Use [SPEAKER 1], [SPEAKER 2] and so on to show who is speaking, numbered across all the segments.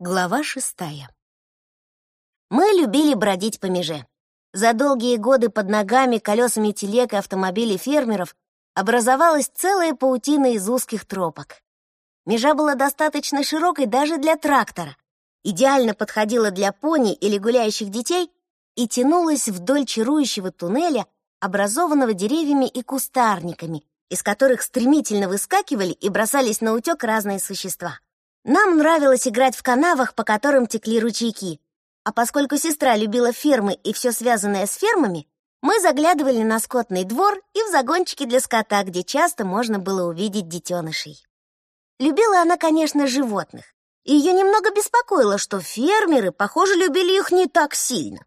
[SPEAKER 1] Глава шестая. Мы любили бродить по меже. За долгие годы под ногами, колесами телег и автомобилей фермеров образовалась целая паутина из узких тропок. Межа была достаточно широкой даже для трактора, идеально подходила для пони или гуляющих детей и тянулась вдоль чарующего туннеля, образованного деревьями и кустарниками, из которых стремительно выскакивали и бросались на утек разные существа. Нам нравилось играть в канавах, по которым текли ручейки. А поскольку сестра любила фермы и все связанное с фермами, мы заглядывали на скотный двор и в загончики для скота, где часто можно было увидеть детенышей. Любила она, конечно, животных. И ее немного беспокоило, что фермеры, похоже, любили их не так сильно.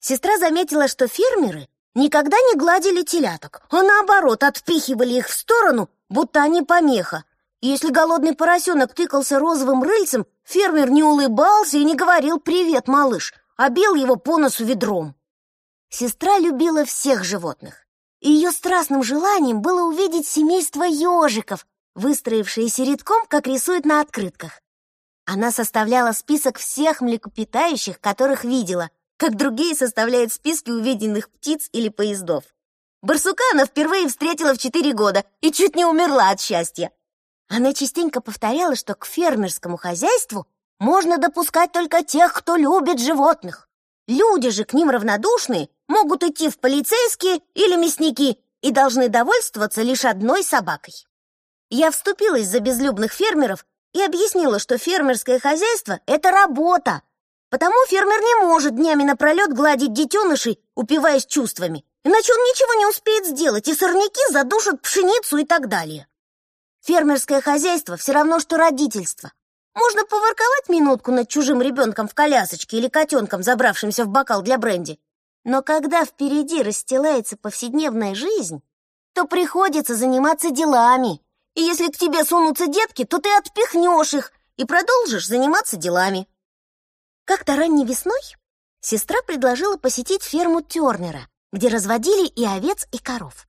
[SPEAKER 1] Сестра заметила, что фермеры никогда не гладили теляток, а наоборот отпихивали их в сторону, будто они помеха, если голодный поросенок тыкался розовым рыльцем, фермер не улыбался и не говорил «Привет, малыш», а бил его по носу ведром. Сестра любила всех животных, и ее страстным желанием было увидеть семейство ежиков, выстроившиеся редком, как рисуют на открытках. Она составляла список всех млекопитающих, которых видела, как другие составляют списки увиденных птиц или поездов. Барсука она впервые встретила в четыре года и чуть не умерла от счастья. Она частенько повторяла, что к фермерскому хозяйству можно допускать только тех, кто любит животных. Люди же к ним равнодушные могут идти в полицейские или мясники и должны довольствоваться лишь одной собакой. Я вступилась за безлюбных фермеров и объяснила, что фермерское хозяйство — это работа, потому фермер не может днями напролет гладить детенышей, упиваясь чувствами, иначе он ничего не успеет сделать, и сорняки задушат пшеницу и так далее. Фермерское хозяйство все равно, что родительство. Можно поворковать минутку над чужим ребенком в колясочке или котенком, забравшимся в бокал для бренди. Но когда впереди расстилается повседневная жизнь, то приходится заниматься делами. И если к тебе сунутся детки, то ты отпихнешь их и продолжишь заниматься делами. Как-то ранней весной сестра предложила посетить ферму Тернера, где разводили и овец, и коров.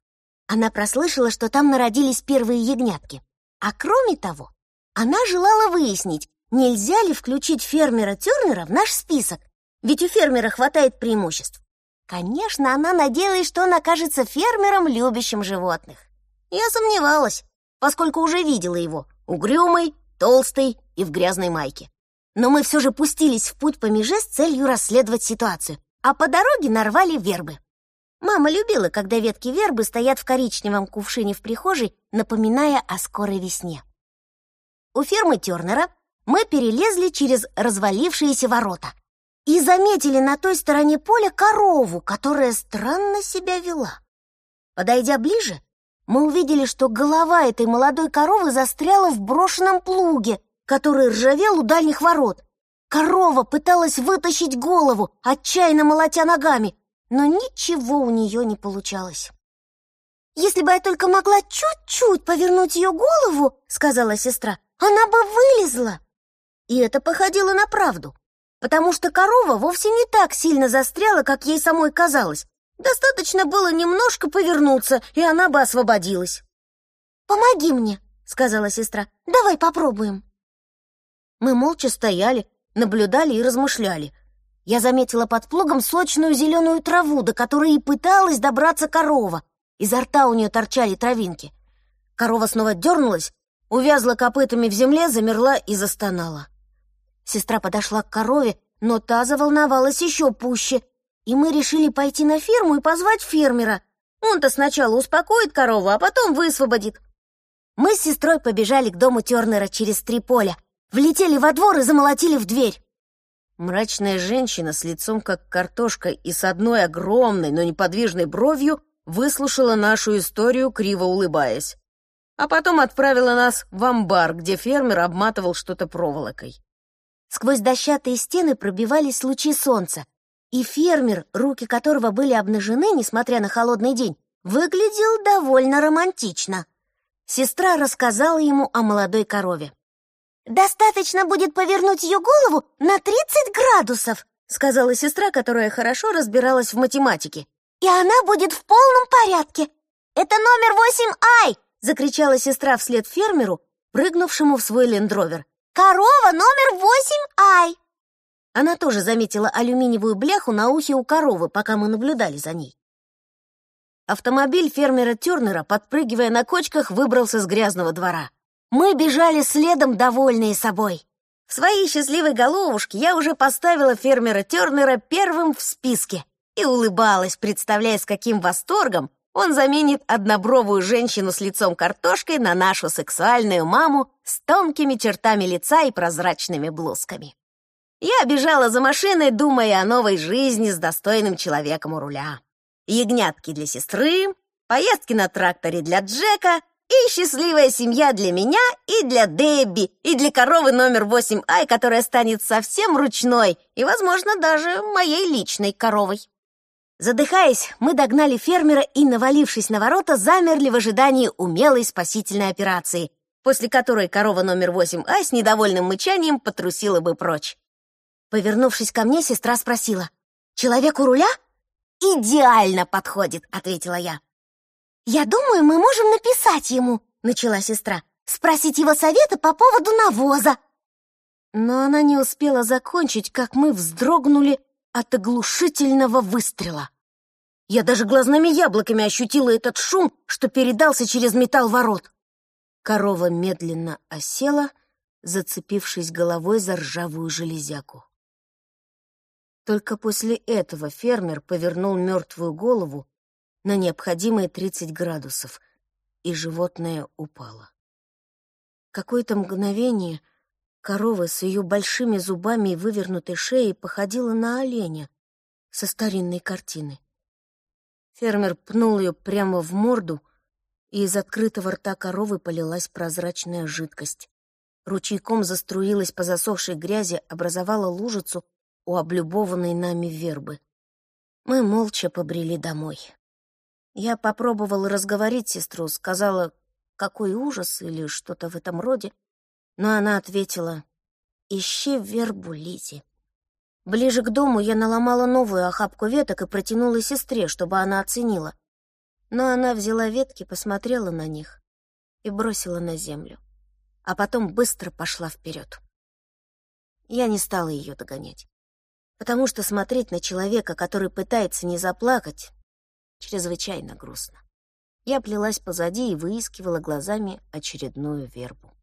[SPEAKER 1] Она прослышала, что там народились первые ягнятки. А кроме того, она желала выяснить, нельзя ли включить фермера Тернера в наш список, ведь у фермера хватает преимуществ. Конечно, она надеялась, что он окажется фермером, любящим животных. Я сомневалась, поскольку уже видела его, угрюмый, толстый и в грязной майке. Но мы все же пустились в путь по меже с целью расследовать ситуацию, а по дороге нарвали вербы. Мама любила, когда ветки вербы стоят в коричневом кувшине в прихожей, напоминая о скорой весне. У фермы Тернера мы перелезли через развалившиеся ворота и заметили на той стороне поля корову, которая странно себя вела. Подойдя ближе, мы увидели, что голова этой молодой коровы застряла в брошенном плуге, который ржавел у дальних ворот. Корова пыталась вытащить голову, отчаянно молотя ногами, но ничего у нее не получалось. «Если бы я только могла чуть-чуть повернуть ее голову, — сказала сестра, — она бы вылезла!» И это походило на правду, потому что корова вовсе не так сильно застряла, как ей самой казалось. Достаточно было немножко повернуться, и она бы освободилась. «Помоги мне!» — сказала сестра. «Давай попробуем!» Мы молча стояли, наблюдали и размышляли — я заметила под плугом сочную зеленую траву, до которой и пыталась добраться корова. Изо рта у нее торчали травинки. Корова снова дернулась, увязла копытами в земле, замерла и застонала. Сестра подошла к корове, но та заволновалась еще пуще, и мы решили пойти на ферму и позвать фермера. Он-то сначала успокоит корову, а потом высвободит. Мы с сестрой побежали к дому Тернера через три поля, влетели во двор и замолотили в дверь. Мрачная женщина с лицом как картошка и с одной огромной, но неподвижной бровью выслушала нашу историю, криво улыбаясь. А потом отправила нас в амбар, где фермер обматывал что-то проволокой. Сквозь дощатые стены пробивались лучи солнца, и фермер, руки которого были обнажены, несмотря на холодный день, выглядел довольно романтично. Сестра рассказала ему о молодой корове. «Достаточно будет повернуть ее голову на 30 градусов», сказала сестра, которая хорошо разбиралась в математике. «И она будет в полном порядке. Это номер 8 Ай!» закричала сестра вслед фермеру, прыгнувшему в свой лендровер. корова номер восемь ай!» Она тоже заметила алюминиевую бляху на ухе у коровы, пока мы наблюдали за ней. Автомобиль фермера Тёрнера, подпрыгивая на кочках, выбрался с грязного двора. Мы бежали следом, довольные собой. В своей счастливой головушке я уже поставила фермера Тёрнера первым в списке и улыбалась, представляя, с каким восторгом он заменит однобровую женщину с лицом картошкой на нашу сексуальную маму с тонкими чертами лица и прозрачными блузками. Я бежала за машиной, думая о новой жизни с достойным человеком у руля. Ягнятки для сестры, поездки на тракторе для Джека и счастливая семья для меня и для Дебби, и для коровы номер 8 которая станет совсем ручной и, возможно, даже моей личной коровой. Задыхаясь, мы догнали фермера и, навалившись на ворота, замерли в ожидании умелой спасительной операции, после которой корова номер 8А с недовольным мычанием потрусила бы прочь. Повернувшись ко мне, сестра спросила, «Человек у руля?» «Идеально подходит», — ответила я. «Я думаю, мы можем написать ему», — начала сестра, «спросить его совета по поводу навоза». Но она не успела закончить, как мы вздрогнули от оглушительного выстрела. Я даже глазными яблоками ощутила этот шум, что передался через металл ворот. Корова медленно осела, зацепившись головой за ржавую железяку. Только после этого фермер повернул мертвую голову на необходимые 30 градусов, и животное упало. Какое-то мгновение корова с ее большими зубами и вывернутой шеей походила на оленя со старинной картины. Фермер пнул ее прямо в морду, и из открытого рта коровы полилась прозрачная жидкость. Ручейком заструилась по засохшей грязи, образовала лужицу у облюбованной нами вербы. Мы молча побрели домой. Я попробовала разговорить сестру, сказала, какой ужас или что-то в этом роде, но она ответила, ищи вербу Лизи. Ближе к дому я наломала новую охапку веток и протянула сестре, чтобы она оценила. Но она взяла ветки, посмотрела на них и бросила на землю, а потом быстро пошла вперед. Я не стала ее догонять потому что смотреть на человека, который пытается не заплакать, чрезвычайно грустно. Я плелась позади и выискивала глазами очередную вербу.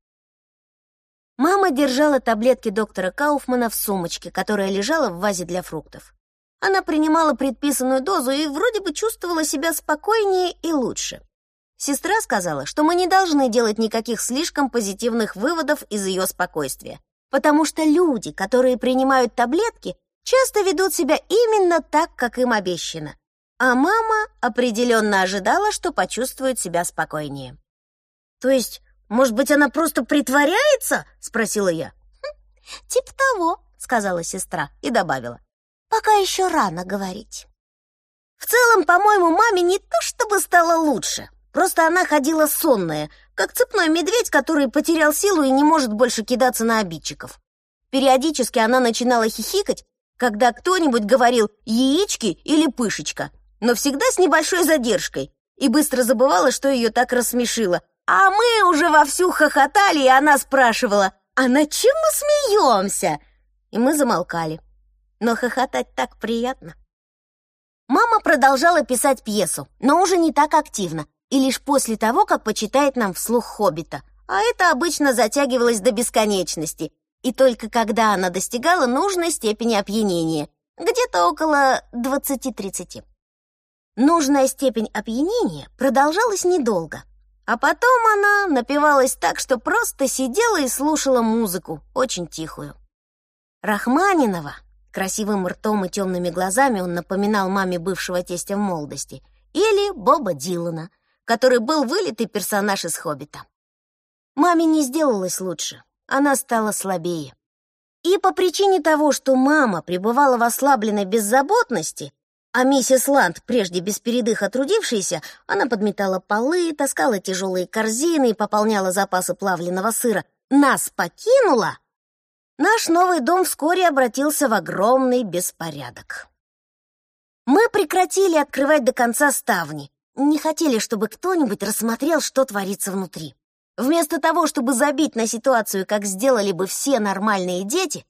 [SPEAKER 1] Мама держала таблетки доктора Кауфмана в сумочке, которая лежала в вазе для фруктов. Она принимала предписанную дозу и вроде бы чувствовала себя спокойнее и лучше. Сестра сказала, что мы не должны делать никаких слишком позитивных выводов из ее спокойствия, потому что люди, которые принимают таблетки, часто ведут себя именно так, как им обещано. А мама определенно ожидала, что почувствует себя спокойнее. «То есть, может быть, она просто притворяется?» — спросила я. «Хм, «Типа того», — сказала сестра и добавила. «Пока еще рано говорить». В целом, по-моему, маме не то чтобы стало лучше. Просто она ходила сонная, как цепной медведь, который потерял силу и не может больше кидаться на обидчиков. Периодически она начинала хихикать, когда кто-нибудь говорил «яички» или «пышечка», но всегда с небольшой задержкой, и быстро забывала, что ее так рассмешило. А мы уже вовсю хохотали, и она спрашивала «А над чем мы смеемся?» И мы замолкали. Но хохотать так приятно. Мама продолжала писать пьесу, но уже не так активно, и лишь после того, как почитает нам вслух «Хоббита», а это обычно затягивалось до бесконечности, и только когда она достигала нужной степени опьянения, где-то около 20-30. Нужная степень опьянения продолжалась недолго, а потом она напивалась так, что просто сидела и слушала музыку, очень тихую. Рахманинова, красивым ртом и темными глазами он напоминал маме бывшего тестя в молодости, или Боба Дилана, который был вылитый персонаж из «Хоббита». Маме не сделалось лучше, она стала слабее. И по причине того, что мама пребывала в ослабленной беззаботности, а миссис Ланд, прежде без передыха трудившаяся, она подметала полы, таскала тяжелые корзины и пополняла запасы плавленного сыра, нас покинула, наш новый дом вскоре обратился в огромный беспорядок. Мы прекратили открывать до конца ставни, не хотели, чтобы кто-нибудь рассмотрел, что творится внутри. Вместо того, чтобы забить на ситуацию, как сделали бы все нормальные дети,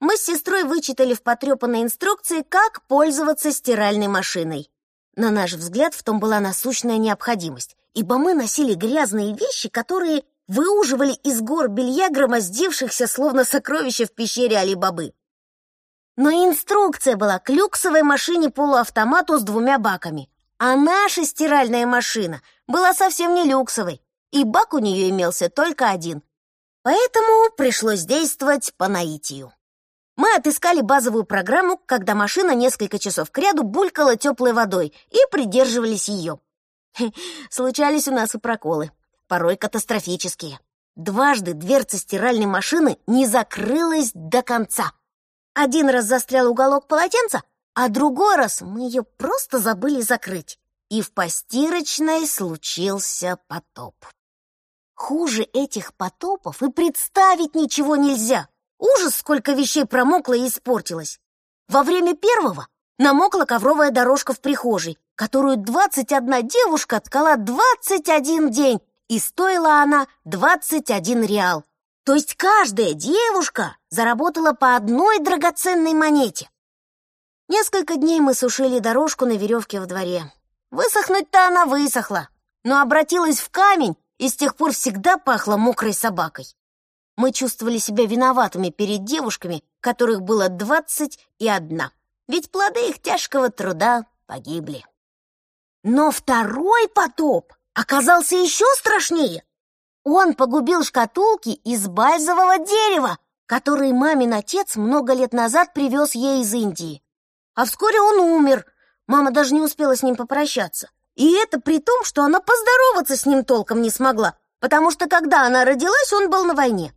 [SPEAKER 1] мы с сестрой вычитали в потрепанной инструкции, как пользоваться стиральной машиной. На наш взгляд, в том была насущная необходимость, ибо мы носили грязные вещи, которые выуживали из гор белья громоздившихся, словно сокровища в пещере Али-Бабы. Но инструкция была к люксовой машине-полуавтомату с двумя баками, а наша стиральная машина была совсем не люксовой, и бак у нее имелся только один. Поэтому пришлось действовать по наитию. Мы отыскали базовую программу, когда машина несколько часов кряду булькала теплой водой и придерживались ее. Случались у нас и проколы, порой катастрофические. Дважды дверца стиральной машины не закрылась до конца. Один раз застрял уголок полотенца, а другой раз мы ее просто забыли закрыть. И в постирочной случился потоп. Хуже этих потопов и представить ничего нельзя. Ужас, сколько вещей промокло и испортилось. Во время первого намокла ковровая дорожка в прихожей, которую 21 девушка ткала 21 день, и стоила она 21 реал. То есть каждая девушка заработала по одной драгоценной монете. Несколько дней мы сушили дорожку на веревке в дворе. Высохнуть-то она высохла, но обратилась в камень и с тех пор всегда пахла мокрой собакой мы чувствовали себя виноватыми перед девушками, которых было двадцать и одна, ведь плоды их тяжкого труда погибли. Но второй потоп оказался еще страшнее. Он погубил шкатулки из бальзового дерева, которые мамин отец много лет назад привез ей из Индии. А вскоре он умер, мама даже не успела с ним попрощаться. И это при том, что она поздороваться с ним толком не смогла, потому что когда она родилась, он был на войне.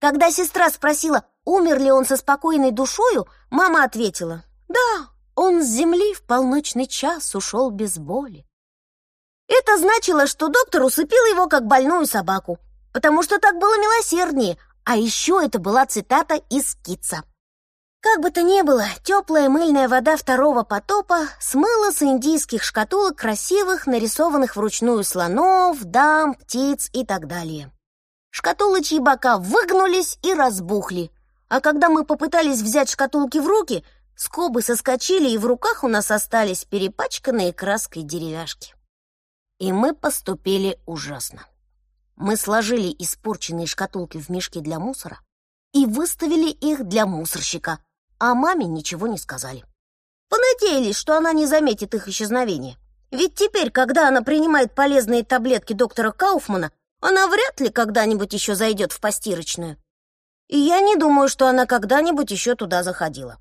[SPEAKER 1] Когда сестра спросила, умер ли он со спокойной душою, мама ответила, «Да, он с земли в полночный час ушел без боли». Это значило, что доктор усыпил его как больную собаку, потому что так было милосерднее, а еще это была цитата из Китса. Как бы то ни было, теплая мыльная вода второго потопа смыла с индийских шкатулок красивых, нарисованных вручную слонов, дам, птиц и так далее. Шкатулочьи бока выгнулись и разбухли. А когда мы попытались взять шкатулки в руки, скобы соскочили, и в руках у нас остались перепачканные краской деревяшки. И мы поступили ужасно. Мы сложили испорченные шкатулки в мешки для мусора и выставили их для мусорщика, а маме ничего не сказали. Понадеялись, что она не заметит их исчезновения. Ведь теперь, когда она принимает полезные таблетки доктора Кауфмана, она вряд ли когда-нибудь еще зайдет в постирочную. И я не думаю, что она когда-нибудь еще туда заходила.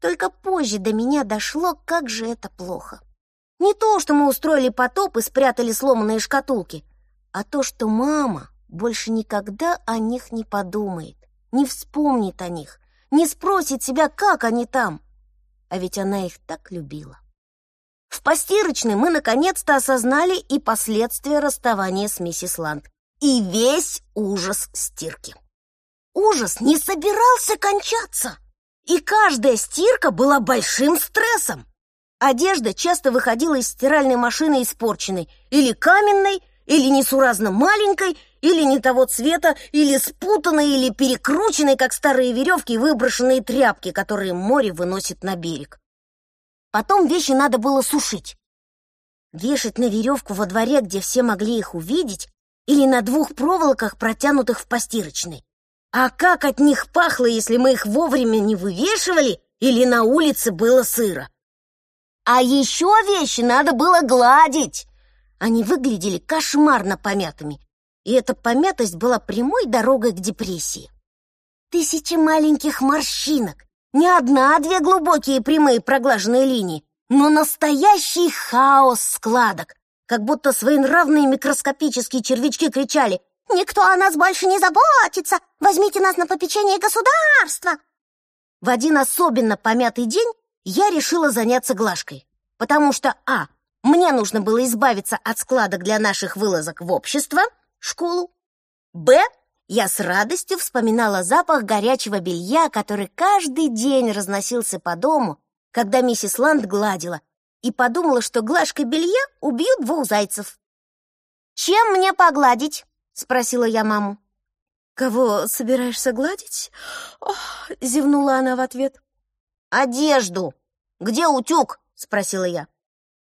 [SPEAKER 1] Только позже до меня дошло, как же это плохо. Не то, что мы устроили потоп и спрятали сломанные шкатулки, а то, что мама больше никогда о них не подумает, не вспомнит о них, не спросит себя, как они там. А ведь она их так любила. В постирочной мы наконец-то осознали и последствия расставания с миссис Ланд и весь ужас стирки. Ужас не собирался кончаться, и каждая стирка была большим стрессом. Одежда часто выходила из стиральной машины испорченной, или каменной, или несуразно маленькой, или не того цвета, или спутанной, или перекрученной, как старые веревки и выброшенные тряпки, которые море выносит на берег. Потом вещи надо было сушить. Вешать на веревку во дворе, где все могли их увидеть, или на двух проволоках, протянутых в постирочной. А как от них пахло, если мы их вовремя не вывешивали или на улице было сыро? А еще вещи надо было гладить. Они выглядели кошмарно помятыми, и эта помятость была прямой дорогой к депрессии. Тысячи маленьких морщинок, не одна, а две глубокие прямые проглаженные линии, но настоящий хаос складок, как будто своенравные микроскопические червячки кричали «Никто о нас больше не заботится! Возьмите нас на попечение государства!» В один особенно помятый день я решила заняться глажкой, потому что а. Мне нужно было избавиться от складок для наших вылазок в общество, школу. Б. Я с радостью вспоминала запах горячего белья, который каждый день разносился по дому, когда миссис Ланд гладила, и подумала, что глажкой белья убьют двух зайцев. «Чем мне погладить?» — спросила я маму.
[SPEAKER 2] «Кого собираешься гладить?» Ох, зевнула она в ответ.
[SPEAKER 1] «Одежду! Где утюг?» — спросила я.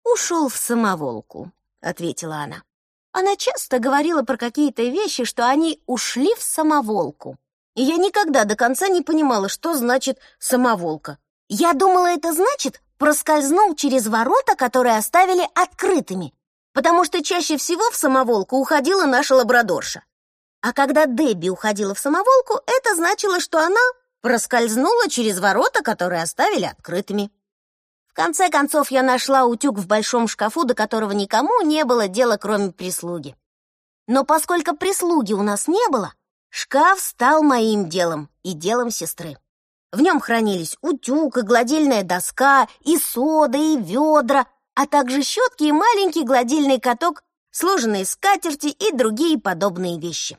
[SPEAKER 2] «Ушел в самоволку», — ответила она. Она часто говорила про какие-то вещи, что они ушли в самоволку. И я никогда до конца не понимала, что значит «самоволка».
[SPEAKER 1] Я думала, это значит проскользнул через ворота, которые оставили открытыми, потому что чаще всего в самоволку уходила наша лабрадорша. А когда Дебби уходила в самоволку, это значило, что она проскользнула через ворота, которые оставили открытыми. В конце концов, я нашла утюг в большом шкафу, до которого никому не было дела, кроме прислуги. Но поскольку прислуги у нас не было, шкаф стал моим делом и делом сестры. В нем хранились утюг и гладильная доска, и сода, и ведра, а также щетки и маленький гладильный каток, сложенные скатерти и другие подобные вещи.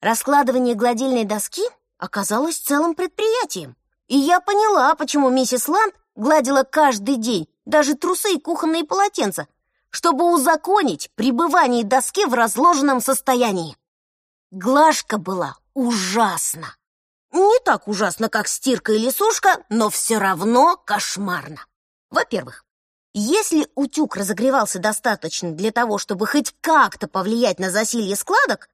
[SPEAKER 1] Раскладывание гладильной доски оказалось целым предприятием. И я поняла, почему миссис Ланд гладила каждый день, даже трусы и кухонные полотенца, чтобы узаконить пребывание доски в разложенном состоянии. Глажка была ужасна. Не так ужасно, как стирка или сушка, но все равно кошмарно. Во-первых, если утюг разогревался достаточно для того, чтобы хоть как-то повлиять на засилье складок,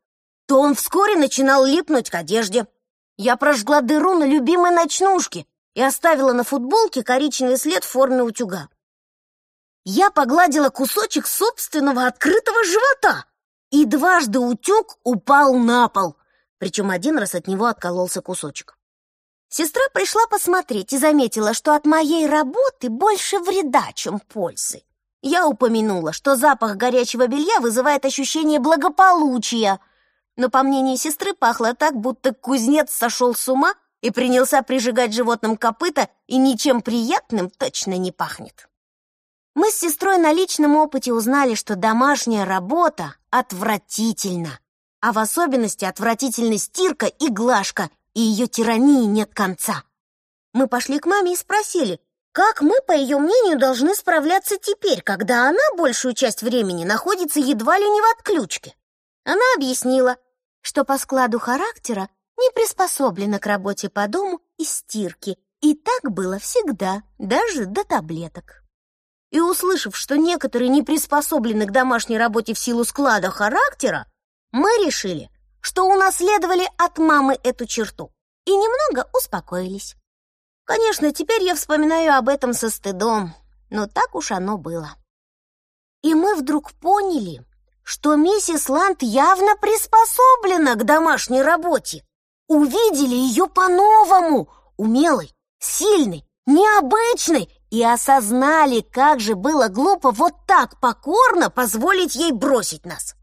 [SPEAKER 1] то он вскоре начинал липнуть к одежде. Я прожгла дыру на любимой ночнушке и оставила на футболке коричневый след в форме утюга. Я погладила кусочек собственного открытого живота, и дважды утюг упал на пол, причем один раз от него откололся кусочек. Сестра пришла посмотреть и заметила, что от моей работы больше вреда, чем пользы. Я упомянула, что запах горячего белья вызывает ощущение благополучия — но, по мнению сестры, пахло так, будто кузнец сошел с ума и принялся прижигать животным копыта, и ничем приятным точно не пахнет. Мы с сестрой на личном опыте узнали, что домашняя работа отвратительна, а в особенности отвратительна стирка и глажка, и ее тирании нет конца. Мы пошли к маме и спросили, как мы, по ее мнению, должны справляться теперь, когда она большую часть времени находится едва ли не в отключке. Она объяснила, что по складу характера не приспособлена к работе по дому и стирке, и так было всегда, даже до таблеток. И услышав, что некоторые не приспособлены к домашней работе в силу склада характера, мы решили, что унаследовали от мамы эту черту и немного успокоились. Конечно, теперь я вспоминаю об этом со стыдом, но так уж оно было. И мы вдруг поняли, что миссис Ланд явно приспособлена к домашней работе. Увидели ее по-новому, умелой, сильной, необычной, и осознали, как же было глупо вот так покорно позволить ей бросить нас.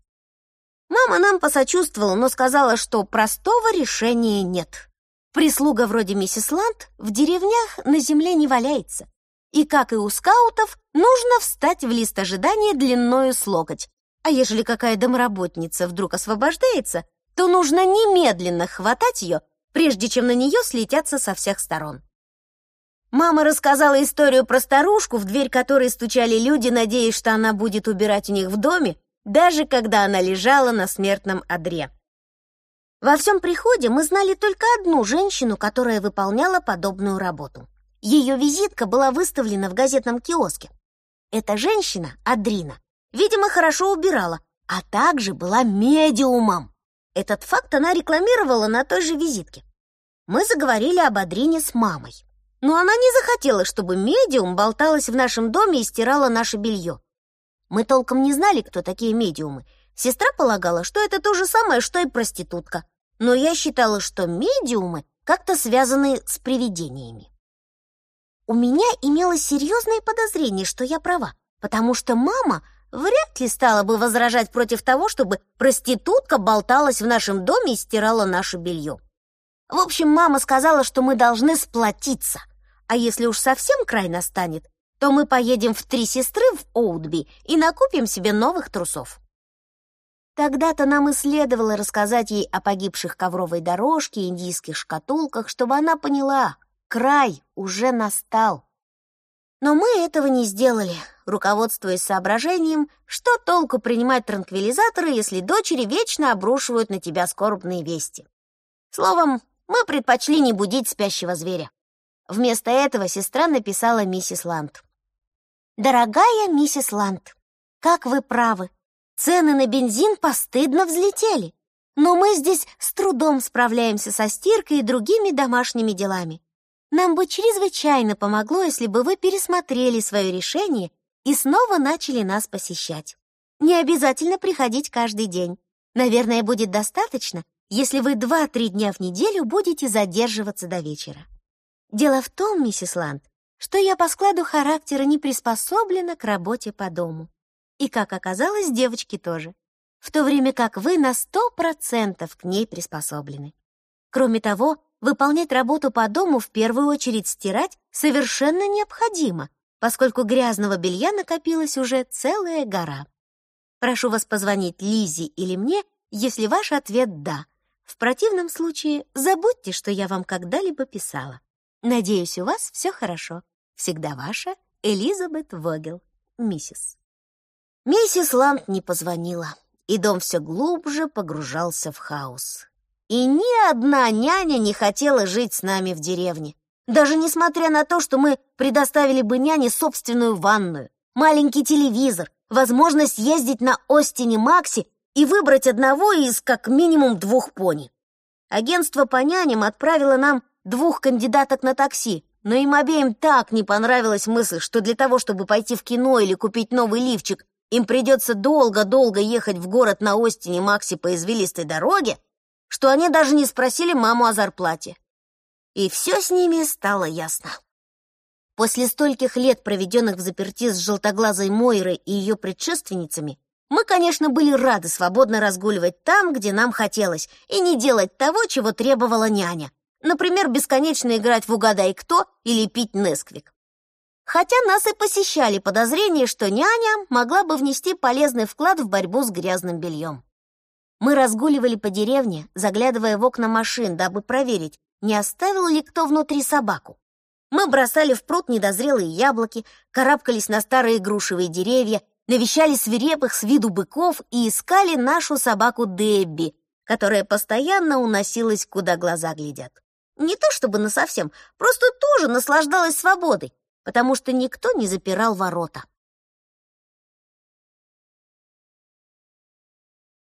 [SPEAKER 1] Мама нам посочувствовала, но сказала, что простого решения нет. Прислуга вроде миссис Ланд в деревнях на земле не валяется. И, как и у скаутов, нужно встать в лист ожидания длиною с локоть, а ежели какая домработница вдруг освобождается, то нужно немедленно хватать ее, прежде чем на нее слетятся со всех сторон. Мама рассказала историю про старушку, в дверь которой стучали люди, надеясь, что она будет убирать у них в доме, даже когда она лежала на смертном одре. Во всем приходе мы знали только одну женщину, которая выполняла подобную работу. Ее визитка была выставлена в газетном киоске. Эта женщина, Адрина, Видимо, хорошо убирала, а также была медиумом. Этот факт она рекламировала на той же визитке. Мы заговорили об Адрине с мамой. Но она не захотела, чтобы медиум болталась в нашем доме и стирала наше белье. Мы толком не знали, кто такие медиумы. Сестра полагала, что это то же самое, что и проститутка. Но я считала, что медиумы как-то связаны с привидениями. У меня имелось серьезное подозрение, что я права, потому что мама вряд ли стала бы возражать против того, чтобы проститутка болталась в нашем доме и стирала наше белье. В общем, мама сказала, что мы должны сплотиться, а если уж совсем край настанет, то мы поедем в Три Сестры в Оутби и накупим себе новых трусов. Тогда-то нам и следовало рассказать ей о погибших ковровой дорожке и индийских шкатулках, чтобы она поняла, край уже настал. Но мы этого не сделали, руководствуясь соображением, что толку принимать транквилизаторы, если дочери вечно обрушивают на тебя скорбные вести. Словом, мы предпочли не будить спящего зверя. Вместо этого сестра написала миссис Ланд. «Дорогая миссис Ланд, как вы правы, цены на бензин постыдно взлетели, но мы здесь с трудом справляемся со стиркой и другими домашними делами. Нам бы чрезвычайно помогло, если бы вы пересмотрели свое решение и снова начали нас посещать. Не обязательно приходить каждый день. Наверное, будет достаточно, если вы два-три дня в неделю будете задерживаться до вечера. Дело в том, миссис Ланд, что я по складу характера не приспособлена к работе по дому. И, как оказалось, девочки тоже. В то время как вы на сто процентов к ней приспособлены. Кроме того, выполнять работу по дому, в первую очередь стирать, совершенно необходимо, поскольку грязного белья накопилась уже целая гора. Прошу вас позвонить Лизе или мне, если ваш ответ «да». В противном случае забудьте, что я вам когда-либо писала. Надеюсь, у вас все хорошо. Всегда ваша Элизабет Вогел, миссис. Миссис Ланд не позвонила, и дом все глубже погружался в хаос. И ни одна няня не хотела жить с нами в деревне. Даже несмотря на то, что мы предоставили бы няне собственную ванную, маленький телевизор, возможность ездить на Остине Макси и выбрать одного из как минимум двух пони. Агентство по няням отправило нам двух кандидаток на такси, но им обеим так не понравилась мысль, что для того, чтобы пойти в кино или купить новый лифчик, им придется долго-долго ехать в город на Остине Макси по извилистой дороге, что они даже не спросили маму о зарплате. И все с ними стало ясно. После стольких лет, проведенных в заперти с желтоглазой Мойрой и ее предшественницами, мы, конечно, были рады свободно разгуливать там, где нам хотелось, и не делать того, чего требовала няня, Например, бесконечно играть в «Угадай кто» или пить Несквик. Хотя нас и посещали подозрения, что няня могла бы внести полезный вклад в борьбу с грязным бельем. Мы разгуливали по деревне, заглядывая в окна машин, дабы проверить, не оставил ли кто внутри собаку. Мы бросали в пруд недозрелые яблоки, карабкались на старые грушевые деревья, навещали свирепых с виду быков и искали нашу собаку Дебби, которая постоянно уносилась, куда глаза глядят. Не то чтобы насовсем, просто тоже наслаждалась свободой, потому что никто не запирал ворота.